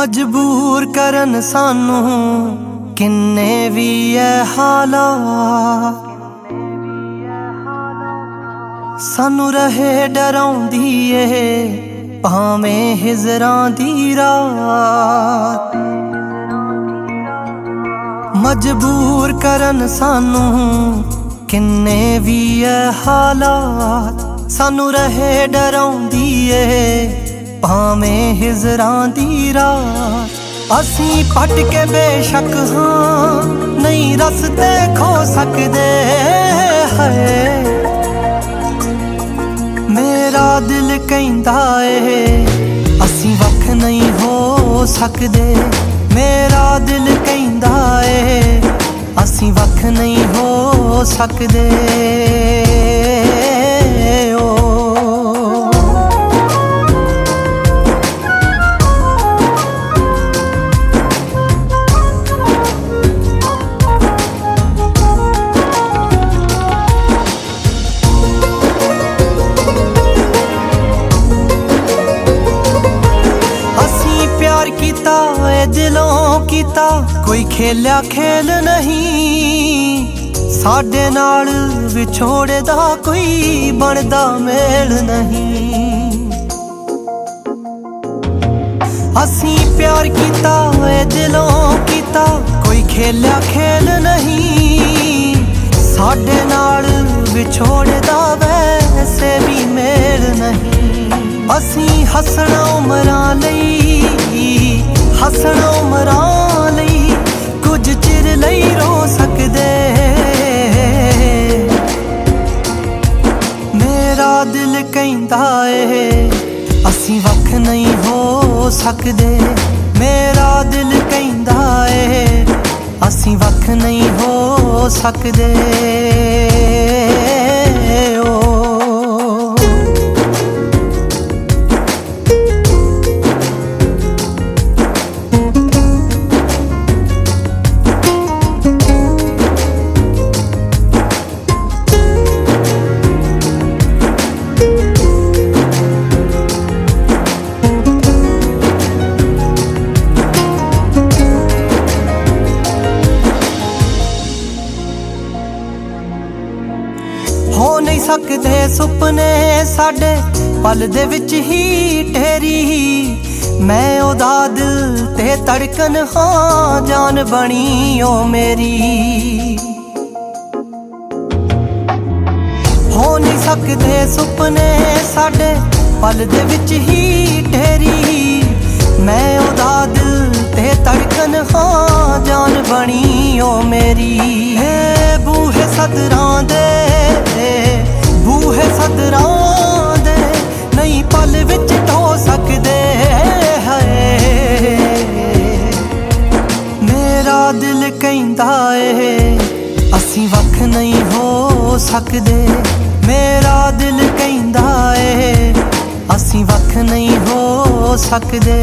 ਮਜਬੂਰ ਕਰਨ ਸਾਨੂੰ ਕਿੰਨੇ ਵੀ ਐ ਹਾਲਾਤ? ਸਾਨੂੰ ਰਹੇ ਡਰਾਉਂਦੀ ਏ, ਭਾਵੇਂ ਹਿਜ਼ਰਾਂ ਦੀ ਰਾਤ। ਮਜਬੂਰ ਕਰਨ ਸਾਨੂੰ ਕਿੰਨੇ ਵੀ ਐ ਹਾਲਾਤ? ਸਾਨੂੰ ਰਹੇ ਡਰਾਉਂਦੀ ਏ ਭਾਵੇਂ ਹਿਜ਼ਰਾਂ ਦੀ ਰਾਤ ਅਸੀਂ ਪਟ ਕੇ ਬੇਸ਼ੱਕ ਹਾਂ, ਨਹੀਂ ਰਸਤੇ ਖੋ ਸਕਦੇ ਹੈ ਮੇਰਾ ਦਿਲ ਕਹਿੰਦਾ ਏ, ਅਸੀਂ ਵੱਖ ਨਹੀਂ ਹੋ ਸਕਦੇ। ਮੇਰਾ ਦਿਲ ਕਹਿੰਦਾ ਏ, ਅਸੀਂ ਵੱਖ ਨਹੀਂ ਹੋ ਸਕਦੇ। ਕੀਤਾ, ਕੋਈ ਖੇਲਿਆ ਖੇਲ ਨਹੀਂ। ਸਾਡੇ ਨਾਲ ਵਿਛੋੜੇ ਦਾ ਕੋਈ ਬਣਦਾ ਮੇਲ ਨਹੀਂ। ਅਸੀਂ ਪਿਆਰ ਕੀਤਾ, ਏ ਦਿਲੋਂ ਕੀਤਾ, ਕੋਈ ਖੇਲਿਆ ਖੇਲ ਨਹੀਂ। ਸਾਡੇ ਨਾਲ ਵਿਛੋੜੇ ਦਾ ਵੈਸੇ ਵੀ ਮੇਲ ਨਹੀਂ। ਅਸੀਂ ਹੱਸਣਾ ਉਮਰਾਂ ਲਈ ਹੱਸਣਾ ਉਮਰਾਂ ਲਈ ਕੁਝ ਚਿਰ ਲਈ ਰੋ ਸਕਦੇ। ਮੇਰਾ ਦਿਲ ਕਹਿੰਦਾ ਏ, ਅਸੀਂ ਵੱਖ ਨਹੀਂ ਹੋ ਸਕਦੇ। ਮੇਰਾ ਦਿਲ ਕਹਿੰਦਾ ਏ, ਅਸੀਂ ਵੱਖ ਨਹੀਂ ਹੋ ਸਕਦੇ। ਹੋ ਨਹੀਂ ਸਕਦੇ ਸੁਪਨੇ ਸਾਡੇ ਪਲ ਦੇ ਵਿੱਚ ਹੀ ਢੇਰੀ ਮੈਂ ਉਹਦਾ ਦਿਲ ਤੇ ਧੜਕਨ ਹਾਂ, ਜਾਨ ਬਣੀ ਓ ਮੇਰੀ। ਹੋ ਨਹੀਂ ਸਕਦੇ ਸੁਪਨੇ ਸਾਡੇ ਪਲ ਦੇ ਵਿੱਚ ਹੀ ਢੇਰੀ ਮੈਂ ਉਹਦਾ ਦਿਲ ਤੇ ਧੜਕਨ ਹਾਂ, ਜਾਨ ਬਣੀ ਓ ਮੇਰੀ। ਹੈ ਬੂਹੇ ਸਦਰਾਂ ਦੇ, ਬੂਹੇ ਸਦਰਾਂ ਦੇ, ਨਹੀਂ ਪਲ ਵਿੱਚ ਢੋ ਸਕਦੇ ਹੈ ਮੇਰਾ ਦਿਲ ਕਹਿੰਦਾ ਏ, ਅਸੀਂ ਵੱਖ ਨਹੀਂ ਹੋ ਸਕਦੇ। ਮੇਰਾ ਦਿਲ ਕਹਿੰਦਾ ਏ, ਅਸੀਂ ਵੱਖ ਨਹੀਂ ਹੋ ਸਕਦੇ।